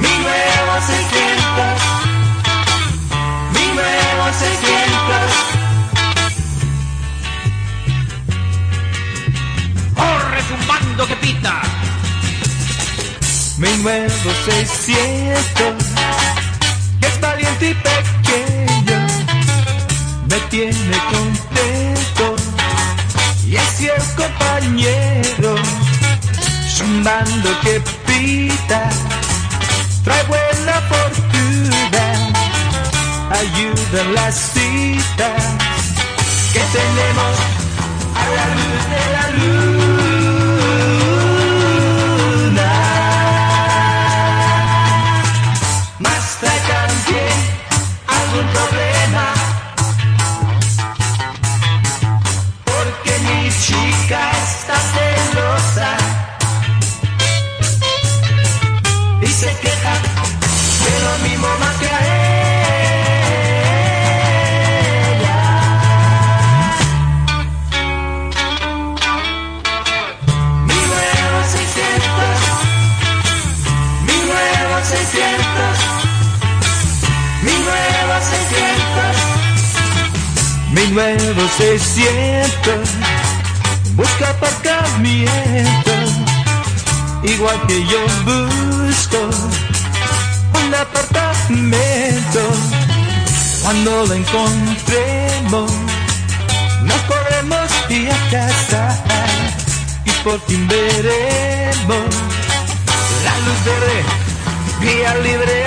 mi nuevo 600, mi nuevo 600. ¡Oh, que pita! Mi nuevo 600, que es valiente y pequeño, me tiene contento y es fiel compañero zumbando que pita, trae buena fortuna, ayuda en las citas que tenemos a la luz de la luna. Más trae también algún problema. Se queja de lo mismo más que a ella. Mi nuevo 600, mi nuevo 600, mi nuevo 600, mi nuevo 600, busca aparcamiento, igual que yo busco un apartamento. Cuando lo encontremos, nos podremos ir a casa y por fin veremos la luz verde, vía libre.